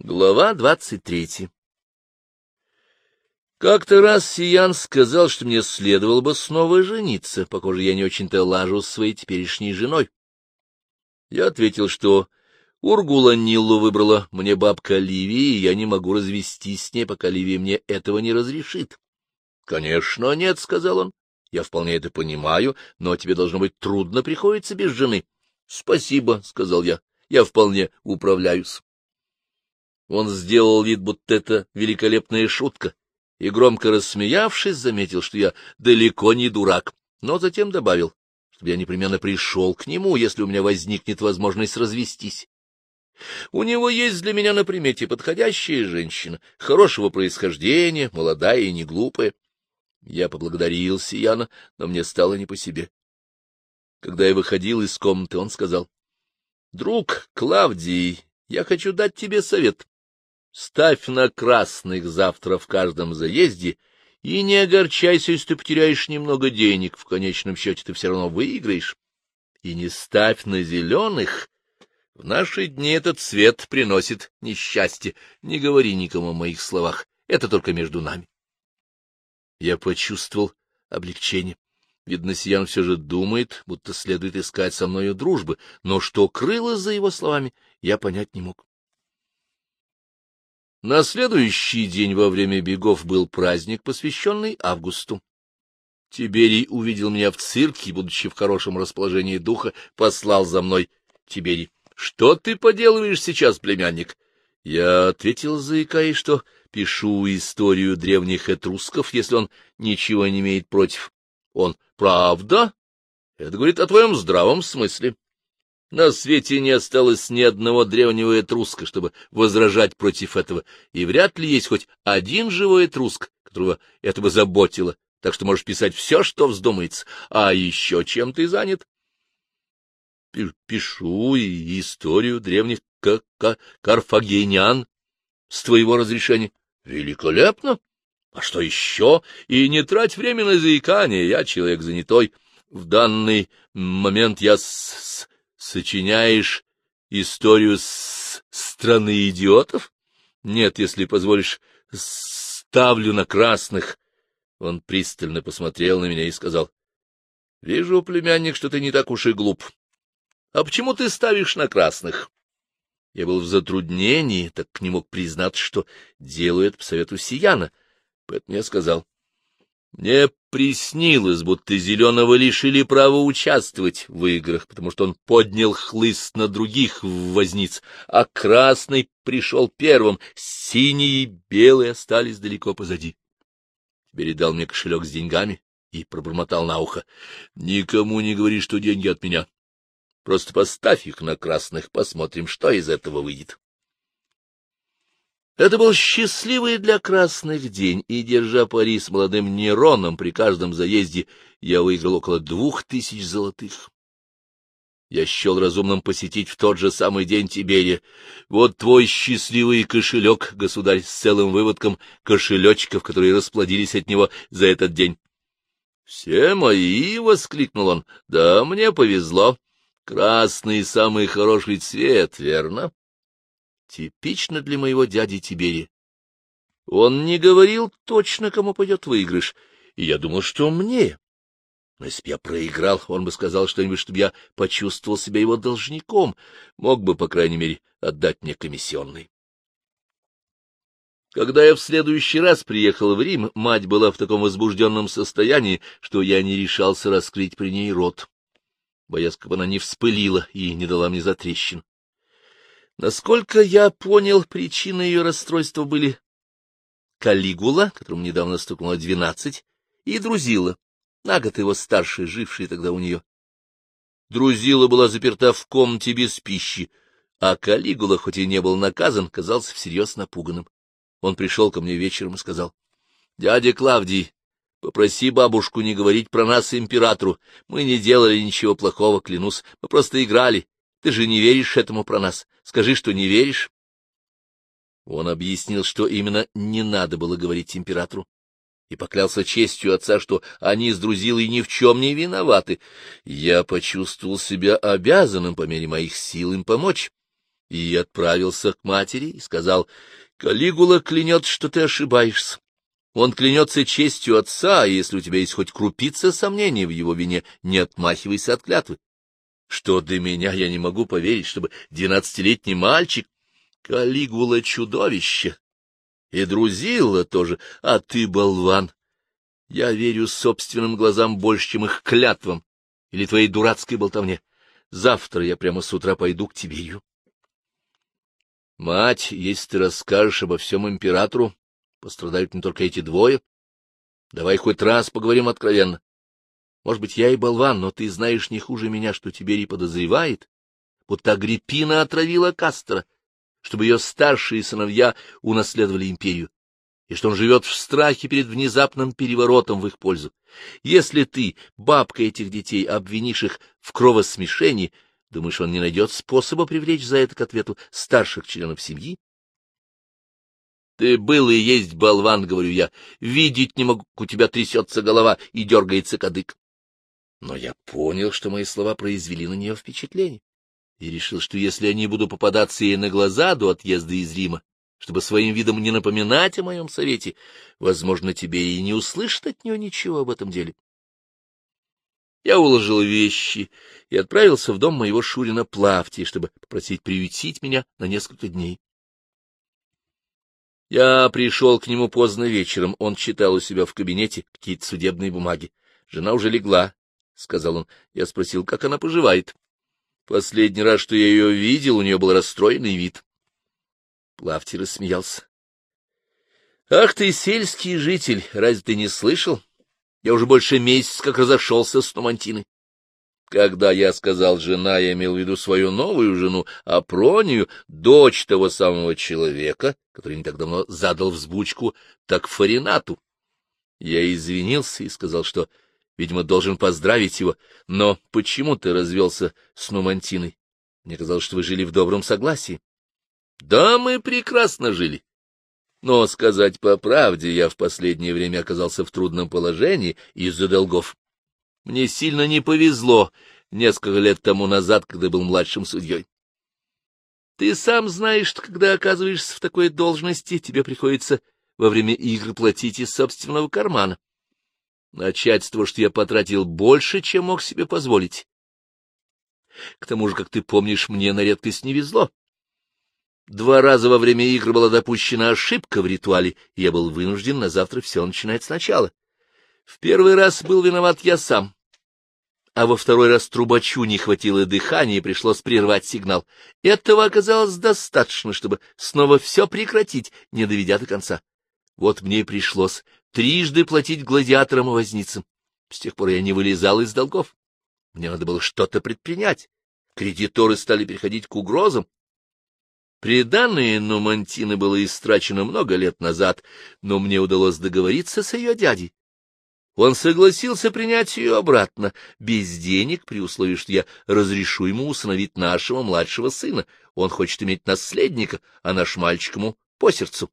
Глава двадцать третья Как-то раз Сиян сказал, что мне следовало бы снова жениться, похоже, я не очень-то лажу с своей теперешней женой. Я ответил, что Ургула Ниллу выбрала мне бабка Ливии, и я не могу развестись с ней, пока Ливия мне этого не разрешит. — Конечно, нет, — сказал он. — Я вполне это понимаю, но тебе должно быть трудно приходится без жены. — Спасибо, — сказал я. — Я вполне управляюсь. Он сделал вид, будто это великолепная шутка, и, громко рассмеявшись, заметил, что я далеко не дурак, но затем добавил, чтобы я непременно пришел к нему, если у меня возникнет возможность развестись. У него есть для меня на примете подходящая женщина, хорошего происхождения, молодая и не глупая. Я поблагодарил Сияна, но мне стало не по себе. Когда я выходил из комнаты, он сказал, — Друг Клавдий, я хочу дать тебе совет. Ставь на красных завтра в каждом заезде и не огорчайся, если ты потеряешь немного денег, в конечном счете ты все равно выиграешь. И не ставь на зеленых. В наши дни этот цвет приносит несчастье. Не говори никому о моих словах, это только между нами. Я почувствовал облегчение. Видно, Сиян все же думает, будто следует искать со мною дружбы, но что крылось за его словами, я понять не мог. На следующий день во время бегов был праздник, посвященный Августу. Тиберий увидел меня в цирке, будучи в хорошем расположении духа, послал за мной. Тиберий, что ты поделываешь сейчас, племянник? Я ответил, заикаясь, что пишу историю древних этрусков, если он ничего не имеет против. Он, правда? Это говорит о твоем здравом смысле. На свете не осталось ни одного древнего этруска, чтобы возражать против этого, и вряд ли есть хоть один живой этруск, которого это бы заботило, так что можешь писать все, что вздумается. А еще чем ты занят? Пишу и историю древних карфагенян с твоего разрешения. Великолепно! А что еще? И не трать время на заикание, я человек занятой. В данный момент я с Сочиняешь историю с страны идиотов? Нет, если позволишь, ставлю на красных. Он пристально посмотрел на меня и сказал. — Вижу, племянник, что ты не так уж и глуп. А почему ты ставишь на красных? Я был в затруднении, так не мог признаться, что делаю это по совету Сияна, поэтому я сказал. Мне приснилось, будто Зеленого лишили права участвовать в играх, потому что он поднял хлыст на других возниц, а Красный пришел первым, синий и белый остались далеко позади. Передал мне кошелек с деньгами и пробормотал на ухо. — Никому не говори, что деньги от меня. Просто поставь их на красных, посмотрим, что из этого выйдет. Это был счастливый для красных день, и, держа пари с молодым Нероном при каждом заезде, я выиграл около двух тысяч золотых. Я счел разумным посетить в тот же самый день Тиберия. Вот твой счастливый кошелек, государь, с целым выводком кошелечков, которые расплодились от него за этот день. — Все мои! — воскликнул он. — Да, мне повезло. Красный — самый хороший цвет, верно? Типично для моего дяди Тибери. Он не говорил точно, кому пойдет выигрыш, и я думал, что мне. Но если бы я проиграл, он бы сказал что-нибудь, чтобы я почувствовал себя его должником, мог бы, по крайней мере, отдать мне комиссионный. Когда я в следующий раз приехал в Рим, мать была в таком возбужденном состоянии, что я не решался раскрыть при ней рот, боясь, как она не вспылила и не дала мне затрещин. Насколько я понял, причины ее расстройства были Калигула, которому недавно стукнуло двенадцать, и Друзила, на год его старший, живший тогда у нее. Друзила была заперта в комнате без пищи, а Калигула, хоть и не был наказан, казался всерьез напуганным. Он пришел ко мне вечером и сказал, — Дядя Клавдий, попроси бабушку не говорить про нас императору. Мы не делали ничего плохого, клянусь, мы просто играли. Ты же не веришь этому про нас. Скажи, что не веришь. Он объяснил, что именно не надо было говорить императору, и поклялся честью отца, что они с Друзилой ни в чем не виноваты. Я почувствовал себя обязанным по мере моих сил им помочь, и отправился к матери и сказал, «Калигула клянет, что ты ошибаешься. Он клянется честью отца, и если у тебя есть хоть крупица сомнений в его вине, не отмахивайся от клятвы. Что до меня, я не могу поверить, чтобы двенадцатилетний мальчик... Калигула — чудовище. И Друзилла тоже, а ты болван. Я верю собственным глазам больше, чем их клятвам или твоей дурацкой болтовне. Завтра я прямо с утра пойду к Тиберию. Мать, если ты расскажешь обо всем императору, пострадают не только эти двое. Давай хоть раз поговорим откровенно. Может быть, я и болван, но ты знаешь не хуже меня, что Тиберий подозревает, будто Агриппина отравила Кастера, чтобы ее старшие сыновья унаследовали империю, и что он живет в страхе перед внезапным переворотом в их пользу. Если ты, бабка этих детей, обвинишь их в кровосмешении, думаешь, он не найдет способа привлечь за это к ответу старших членов семьи? Ты был и есть болван, говорю я. Видеть не могу, у тебя трясется голова и дергается кадык. Но я понял, что мои слова произвели на нее впечатление, и решил, что если я не буду попадаться ей на глаза до отъезда из Рима, чтобы своим видом не напоминать о моем совете, возможно, тебе и не услышит от нее ничего об этом деле. Я уложил вещи и отправился в дом моего Шурина Плавти, чтобы попросить приютить меня на несколько дней. Я пришел к нему поздно вечером, он читал у себя в кабинете какие-то судебные бумаги. Жена уже легла, — сказал он. Я спросил, как она поживает. Последний раз, что я ее видел, у нее был расстроенный вид. Плавти рассмеялся. — Ах ты, сельский житель, разве ты не слышал? Я уже больше месяца как разошелся с Нумантиной. Когда я сказал «жена», я имел в виду свою новую жену, Апронию, дочь того самого человека, который не так давно задал взбучку так Фаринату. Я извинился и сказал, что, видимо, должен поздравить его, но почему ты развелся с Нумантиной? Мне казалось, что вы жили в добром согласии. Да, мы прекрасно жили. Но, сказать по правде, я в последнее время оказался в трудном положении из-за долгов. Мне сильно не повезло несколько лет тому назад, когда был младшим судьей. Ты сам знаешь, что когда оказываешься в такой должности, тебе приходится во время игр платить из собственного кармана. Начать с того, что я потратил больше, чем мог себе позволить. К тому же, как ты помнишь, мне на редкость не везло. Два раза во время игр была допущена ошибка в ритуале, и я был вынужден на завтра все начинать сначала. В первый раз был виноват я сам, а во второй раз трубачу не хватило дыхания и пришлось прервать сигнал. Этого оказалось достаточно, чтобы снова все прекратить, не доведя до конца. Вот мне и пришлось трижды платить гладиаторам и возницам. С тех пор я не вылезал из долгов. Мне надо было что-то предпринять. Кредиторы стали переходить к угрозам, Приданное Нумантины было истрачено много лет назад, но мне удалось договориться с ее дядей. Он согласился принять ее обратно, без денег, при условии, что я разрешу ему усыновить нашего младшего сына. Он хочет иметь наследника, а наш мальчик ему по сердцу.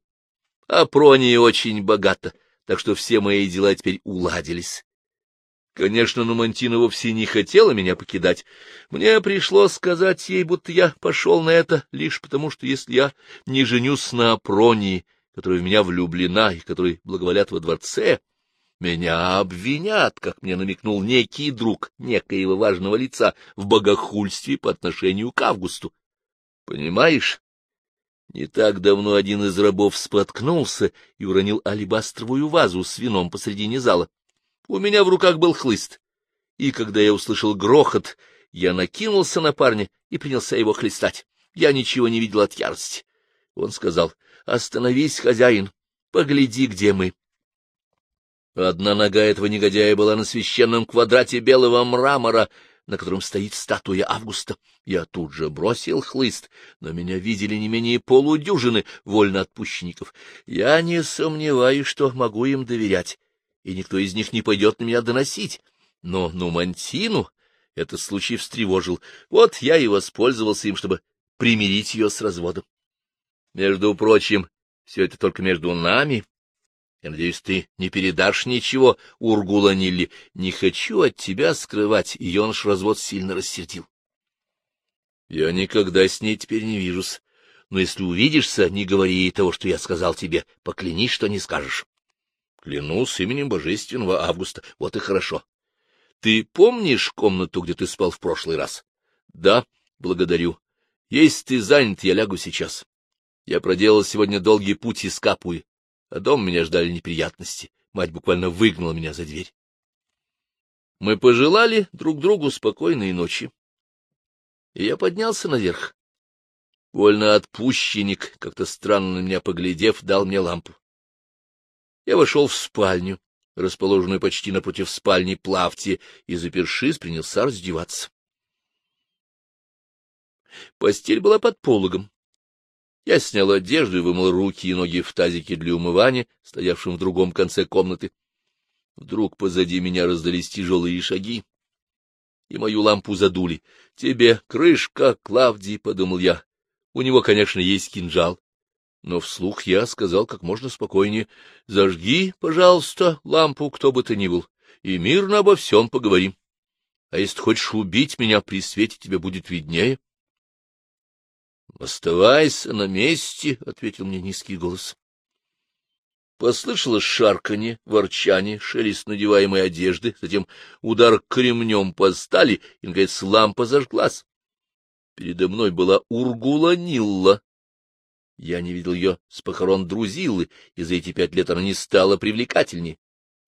А Прония очень богата, так что все мои дела теперь уладились. Конечно, Нумантина вовсе не хотела меня покидать. Мне пришлось сказать ей, будто я пошел на это лишь потому, что если я не женюсь на Апронии, которая в меня влюблена и которой благоволят во дворце, меня обвинят, как мне намекнул некий друг некоего важного лица, в богохульстве по отношению к Августу. Понимаешь? Не так давно один из рабов споткнулся и уронил алебастровую вазу с вином посредине зала. У меня в руках был хлыст, и когда я услышал грохот, я накинулся на парня и принялся его хлестать. Я ничего не видел от ярости. Он сказал, — Остановись, хозяин, погляди, где мы. Одна нога этого негодяя была на священном квадрате белого мрамора, на котором стоит статуя Августа. Я тут же бросил хлыст, но меня видели не менее полудюжины вольноотпущенников. Я не сомневаюсь, что могу им доверять и никто из них не пойдет на меня доносить. Но Нумантину этот случай встревожил. Вот я и воспользовался им, чтобы примирить ее с разводом. Между прочим, все это только между нами. Я надеюсь, ты не передашь ничего Ургула Нилли. Не хочу от тебя скрывать, ее наш развод сильно рассердил. Я никогда с ней теперь не вижусь. Но если увидишься, не говори ей того, что я сказал тебе. Поклянись, что не скажешь. Клянусь именем божественного Августа. Вот и хорошо. Ты помнишь комнату, где ты спал в прошлый раз? Да, благодарю. Если ты занят, я лягу сейчас. Я проделал сегодня долгий путь из Капуи, а дом меня ждали неприятности. Мать буквально выгнала меня за дверь. Мы пожелали друг другу спокойной ночи. И я поднялся наверх. Вольно отпущенник, как-то странно на меня поглядев, дал мне лампу. Я вошел в спальню, расположенную почти напротив спальни плавти, и, запершись, принялся раздеваться. Постель была под пологом. Я снял одежду и вымыл руки и ноги в тазике для умывания, стоявшем в другом конце комнаты. Вдруг позади меня раздались тяжелые шаги, и мою лампу задули. — Тебе крышка, Клавдий, — подумал я. У него, конечно, есть кинжал. Но вслух я сказал как можно спокойнее. — Зажги, пожалуйста, лампу, кто бы ты ни был, и мирно обо всем поговорим. А если хочешь убить меня при свете, тебе будет виднее. — Оставайся на месте, — ответил мне низкий голос. Послышалось шарканье, ворчание, шелест надеваемой одежды, затем удар кремнем по стали, и, наконец, лампа зажглась. Передо мной была Ургула Нилла. Я не видел ее с похорон Друзилы, и за эти пять лет она не стала привлекательнее.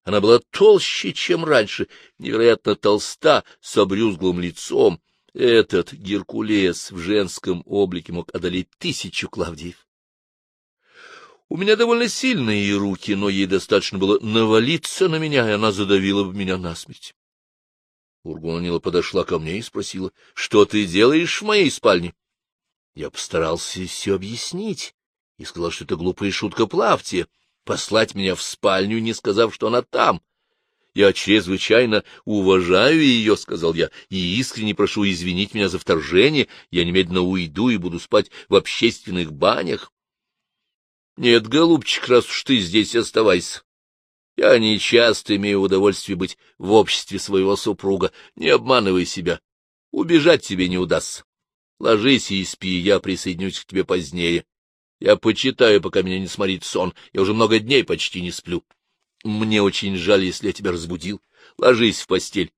Она была толще, чем раньше, невероятно толста, с обрюзглым лицом. Этот Геркулес в женском облике мог одолеть тысячу Клавдиев. У меня довольно сильные руки, но ей достаточно было навалиться на меня, и она задавила бы меня насмерть. Ургунанила подошла ко мне и спросила, — Что ты делаешь в моей спальне? Я постарался все объяснить и сказал, что это глупая шутка плавте, послать меня в спальню, не сказав, что она там. Я чрезвычайно уважаю ее, — сказал я, — и искренне прошу извинить меня за вторжение. Я немедленно уйду и буду спать в общественных банях. — Нет, голубчик, раз уж ты здесь оставайся. Я не часто имею удовольствие быть в обществе своего супруга. Не обманывай себя. Убежать тебе не удастся. Ложись и спи, я присоединюсь к тебе позднее. Я почитаю, пока меня не сморит сон. Я уже много дней почти не сплю. Мне очень жаль, если я тебя разбудил. Ложись в постель.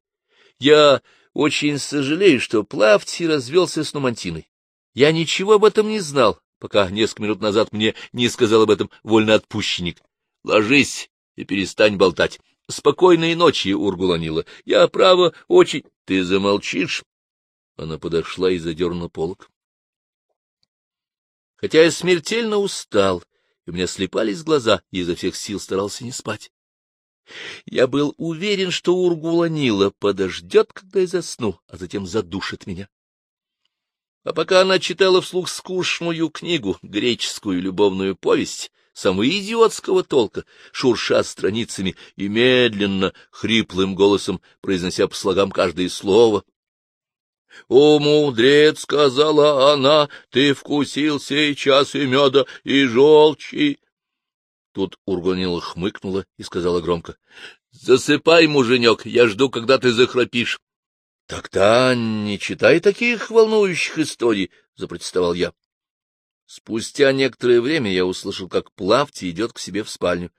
Я очень сожалею, что Плавти развелся с Нумантиной. Я ничего об этом не знал, пока несколько минут назад мне не сказал об этом вольноотпущенник. Ложись и перестань болтать. Спокойной ночи, Ургуланила. Я, право, очень... Ты замолчишь? Она подошла и задернула полок. Хотя я смертельно устал, и у меня слепались глаза, и изо всех сил старался не спать. Я был уверен, что Ургуланила подождет, когда я засну, а затем задушит меня. А пока она читала вслух скучную книгу, греческую любовную повесть, самого идиотского толка, шурша страницами и медленно, хриплым голосом, произнося по слогам каждое слово. «О, мудрец!» — сказала она, — «ты вкусил сейчас и меда, и желчи». Тут Ургонила хмыкнула и сказала громко, — Засыпай, муженек, я жду, когда ты захрапишь. — Тогда не читай таких волнующих историй, — запротестовал я. Спустя некоторое время я услышал, как Плавти идет к себе в спальню.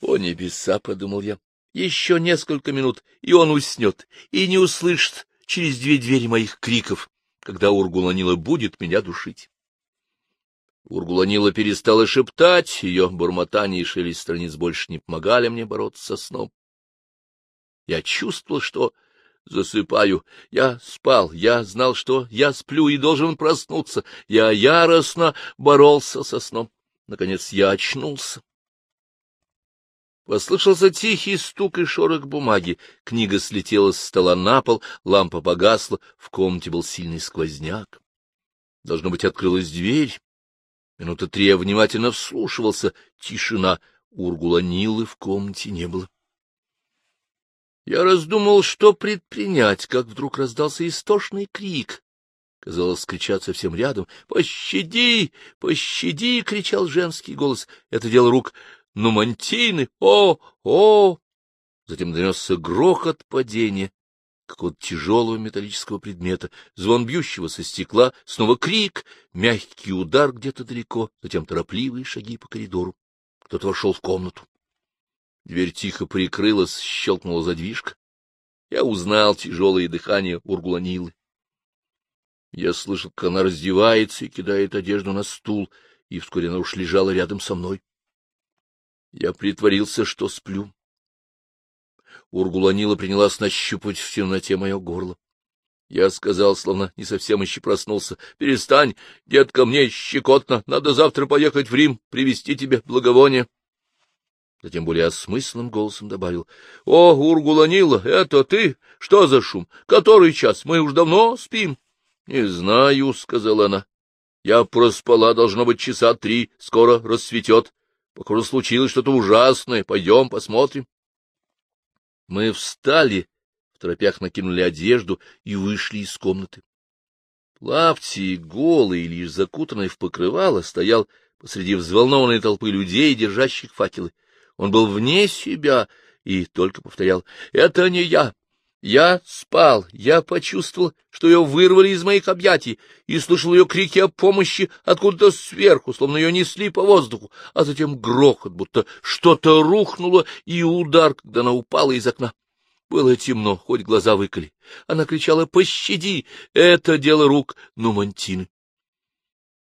«О, небеса!» — подумал я. «Еще несколько минут, и он уснет, и не услышит через две двери моих криков, когда Ургуланила будет меня душить». Ургуланила перестала шептать, ее бормотание и шелест страниц больше не помогали мне бороться со сном. Я чувствовал, что засыпаю. Я спал, я знал, что я сплю и должен проснуться. Я яростно боролся со сном. Наконец я очнулся. Послышался тихий стук и шорох бумаги. Книга слетела с стола на пол, лампа погасла, в комнате был сильный сквозняк. Должно быть, открылась дверь. Минута три я внимательно вслушивался. Тишина. Ургула Нилы в комнате не было. Я раздумал, что предпринять, как вдруг раздался истошный крик. Казалось, кричат совсем рядом. «Пощади! Пощади!» — кричал женский голос. Это дело рук Нумантины. «О! О!» Затем донесся грохот падения. Какого-то тяжелого металлического предмета, звон бьющего со стекла, снова крик, мягкий удар где-то далеко, затем торопливые шаги по коридору. Кто-то вошел в комнату. Дверь тихо прикрылась, щелкнула задвижка. Я узнал тяжелое дыхание Ургуланилы. Я слышал, как она раздевается и кидает одежду на стул, и вскоре она уж лежала рядом со мной. Я притворился, что сплю. Ургуланила принялась нащупать в темноте мое горло. Я сказал, словно не совсем еще проснулся, — Перестань, детка, мне щекотно, надо завтра поехать в Рим, привезти тебе благовоние. Затем более осмысленным голосом добавил, — О, Ургуланила, это ты? Что за шум? Который час? Мы уж давно спим. — Не знаю, — сказала она. — Я проспала, должно быть, часа три, скоро рассветет. Похоже, случилось что-то ужасное. Пойдем посмотрим. Мы встали, в торопях накинули одежду и вышли из комнаты. Плавти, голый, лишь закутанный в покрывало, стоял посреди взволнованной толпы людей, держащих факелы. Он был вне себя и только повторял «Это не я, я спал, я почувствовал, что ее вырвали из моих объятий, и слышал ее крики о помощи откуда-то сверху, словно ее несли по воздуху, а затем грохот, будто что-то рухнуло, и удар, когда она упала из окна. Было темно, хоть глаза выколи. Она кричала «Пощади! Это дело рук Нумантины!»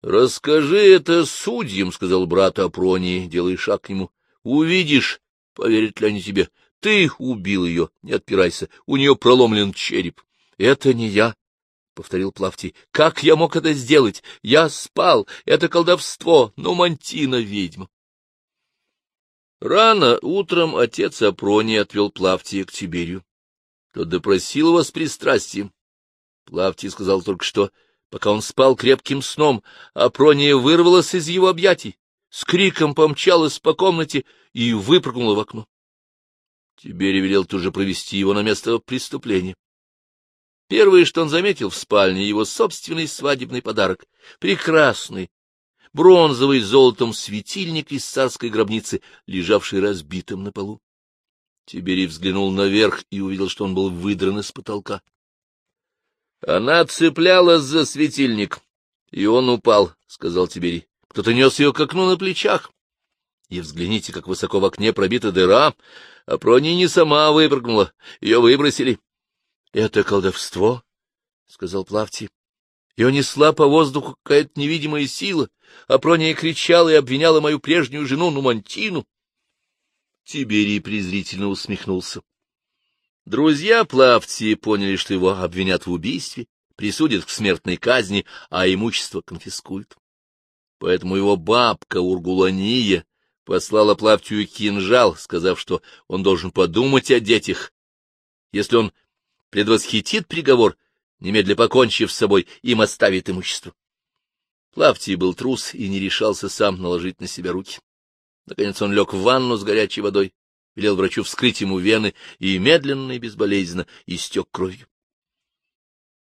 «Расскажи это судьям», — сказал брат Апронии, делая шаг к нему. «Увидишь, поверят ли они тебе. Ты убил ее, не отпирайся, у нее проломлен череп. — Это не я, — повторил Плавтий. — Как я мог это сделать? Я спал, это колдовство, но Мантина ведьма. Рано утром отец Апроний отвел Плавтия к Тиберию. Тот допросил его с пристрастием. Плавтий сказал только что, пока он спал крепким сном, Апрония вырвалась из его объятий, с криком помчалась по комнате и выпрыгнула в окно. Тиберий велел тут же провести его на место преступления. Первое, что он заметил в спальне, его собственный свадебный подарок. Прекрасный, бронзовый золотом светильник из царской гробницы, лежавший разбитым на полу. Тиберий взглянул наверх и увидел, что он был выдран из потолка. Она цеплялась за светильник, и он упал, — сказал Тиберий. Кто-то нес ее к окну на плечах. И взгляните, как высоко в окне пробита дыра, а Прони не сама выпрыгнула, ее выбросили. — Это колдовство, — сказал Плавти. Ее несла по воздуху какая-то невидимая сила, а Прония кричала и обвиняла мою прежнюю жену Нумантину. Тиберий презрительно усмехнулся. Друзья Плавти поняли, что его обвинят в убийстве, присудят к смертной казни, а имущество конфискуют. Поэтому его бабка Ургулания послала Плавтию кинжал, сказав, что он должен подумать о детях. Если он предвосхитит приговор, немедля покончив с собой, им оставит имущество. Плавтий был трус и не решался сам наложить на себя руки. Наконец он лег в ванну с горячей водой, велел врачу вскрыть ему вены и медленно и безболезненно истек кровью.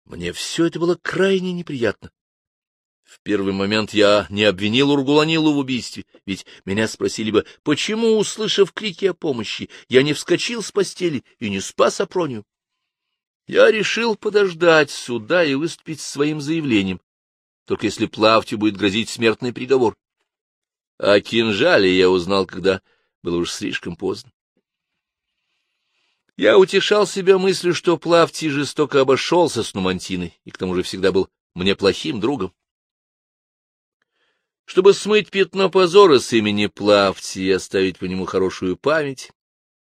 Мне все это было крайне неприятно. В первый момент я не обвинил Ургуланилу в убийстве, ведь меня спросили бы, почему, услышав крики о помощи, я не вскочил с постели и не спас Апронию. Я решил подождать суда и выступить с своим заявлением, только если Плавтю будет грозить смертный приговор. О кинжале я узнал, когда было уж слишком поздно. Я утешал себя мыслью, что Плавтий жестоко обошелся с Нумантиной и к тому же всегда был мне плохим другом. Чтобы смыть пятно позора с имени Плавти и оставить по нему хорошую память,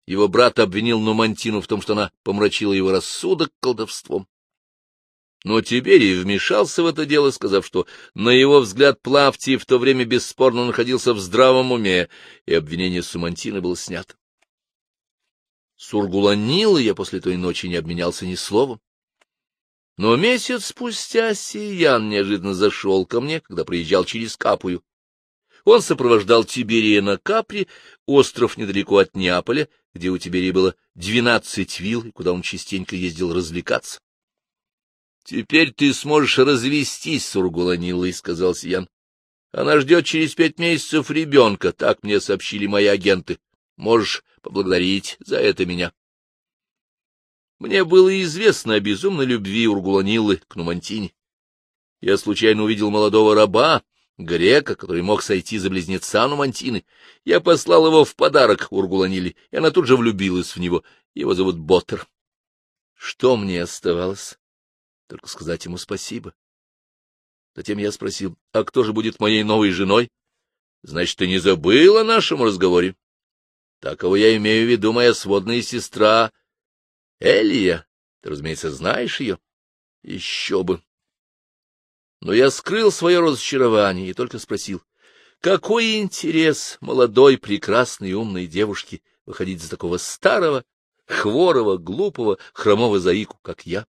его брат обвинил Нумантину в том, что она помрачила его рассудок колдовством. Но Тиберий вмешался в это дело, сказав, что, на его взгляд, Плавти в то время бесспорно находился в здравом уме, и обвинение Сумантина было снято. С я после той ночи не обменялся ни словом. Но месяц спустя Сиян неожиданно зашел ко мне, когда проезжал через Капую. Он сопровождал Тиберия на Капре, остров недалеко от Неаполя, где у Тиберия было двенадцать вилл, куда он частенько ездил развлекаться. — Теперь ты сможешь развестись с Ургуланилой, — сказал Сиян. — Она ждет через пять месяцев ребенка, так мне сообщили мои агенты. Можешь поблагодарить за это меня. Мне было известно о безумной любви Ургуланилы к Нумантине. Я случайно увидел молодого раба, грека, который мог сойти за близнеца Нумантины. Я послал его в подарок Ургуланиле, и она тут же влюбилась в него. Его зовут Боттер. Что мне оставалось? Только сказать ему спасибо. Затем я спросил, а кто же будет моей новой женой? Значит, ты не забыл о нашем разговоре? Такого я имею в виду моя сводная сестра Элия. Ты, разумеется, знаешь ее? Еще бы. Но я скрыл свое разочарование и только спросил, какой интерес молодой, прекрасной, умной девушки выходить за такого старого, хворого, глупого, хромого заику, как я?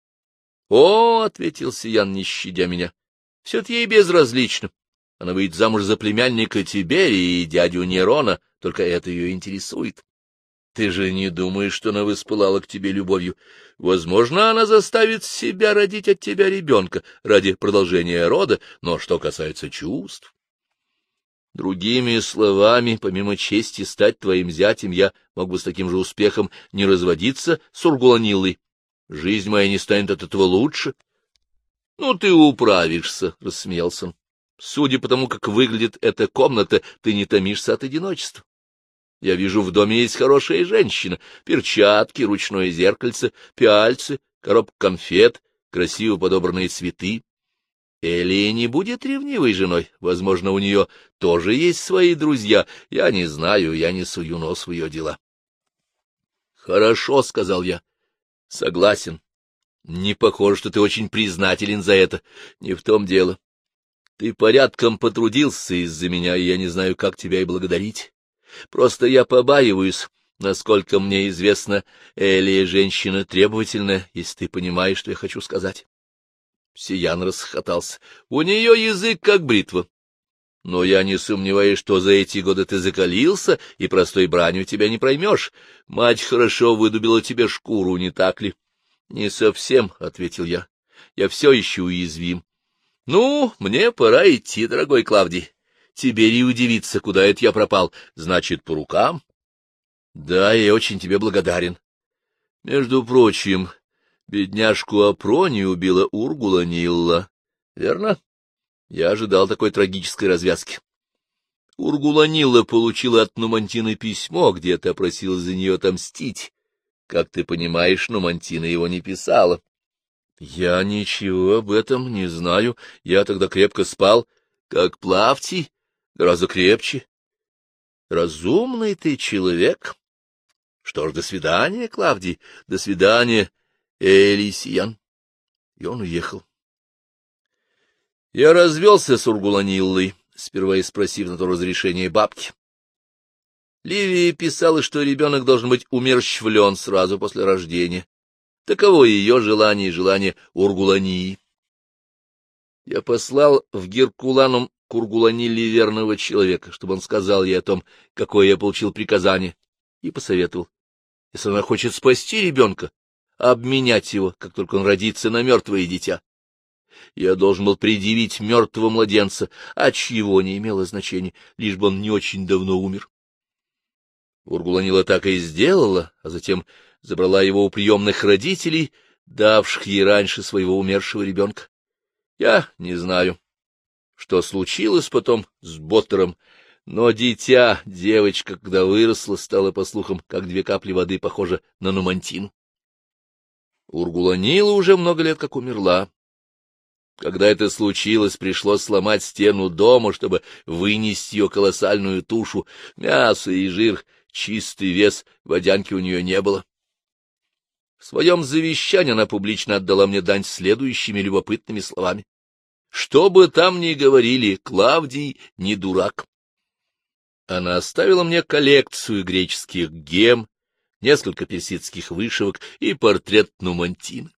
— О, — ответил Сиян, не щадя меня, — все это ей безразлично. Она выйдет замуж за племянника Тиберии и дядю Нерона, только это ее интересует. Ты же не думаешь, что она воспылала к тебе любовью. Возможно, она заставит себя родить от тебя ребенка ради продолжения рода, но что касается чувств... Другими словами, помимо чести стать твоим зятем, я мог бы с таким же успехом не разводиться с Ургуланилой. Жизнь моя не станет от этого лучше. — Ну, ты управишься, — рассмеялся он. — Судя по тому, как выглядит эта комната, ты не томишься от одиночества. Я вижу, в доме есть хорошая женщина, перчатки, ручное зеркальце, пяльцы, коробка конфет, красиво подобранные цветы. Элия не будет ревнивой женой. Возможно, у нее тоже есть свои друзья. Я не знаю, я не сую нос в ее дела. — Хорошо, — сказал я. — Согласен. Не похоже, что ты очень признателен за это. Не в том дело. Ты порядком потрудился из-за меня, и я не знаю, как тебя и благодарить. Просто я побаиваюсь, насколько мне известно, Элия женщина требовательная, если ты понимаешь, что я хочу сказать. Сиян расхотался. У нее язык как бритва. Но я не сомневаюсь, что за эти годы ты закалился, и простой бранью тебя не проймешь. Мать хорошо выдубила тебе шкуру, не так ли? — Не совсем, — ответил я. — Я все еще уязвим. — Ну, мне пора идти, дорогой Клавдий. Тебе и удивиться, куда это я пропал. Значит, по рукам? Да, я очень тебе благодарен. Между прочим, бедняжку Апрони убила Ургула Нилла, верно? Я ожидал такой трагической развязки. Ургула Нилла получила от Нумантины письмо, где ты просила за нее отомстить. Как ты понимаешь, Нумантина его не писала. Я ничего об этом не знаю. Я тогда крепко спал, как Плавти гораздо крепче. Разумный ты человек. Что ж, до свидания, Клавдий, до свидания, Элисиян. И он уехал. Я развелся с Ургуланиллой, сперва и спросив на то разрешение бабки. Ливия писала, что ребенок должен быть умерщвлен сразу после рождения. Таково ее желание и желание Ургулании. Я послал в Геркуланум Кургуланили верного человека, чтобы он сказал ей о том, какое я получил приказание, и посоветовал. Если она хочет спасти ребенка, обменять его, как только он родится, на мертвое дитя. Я должен был предъявить мертвого младенца, а чьего не имело значения, лишь бы он не очень давно умер. Ургуланила так и сделала, а затем забрала его у приемных родителей, давших ей раньше своего умершего ребенка. Я не знаю, что случилось потом с Боттером, но дитя, девочка, когда выросла, стала, по слухам, как две капли воды, похожа на Нумантину. Ургуланила уже много лет как умерла. Когда это случилось, пришлось сломать стену дома, чтобы вынести ее колоссальную тушу. Мясо и жир, чистый вес, водянки у нее не было. В своем завещании она публично отдала мне дань следующими любопытными словами. Что бы там ни говорили, Клавдий не дурак. Она оставила мне коллекцию греческих гем, несколько персидских вышивок и портрет Нумантина.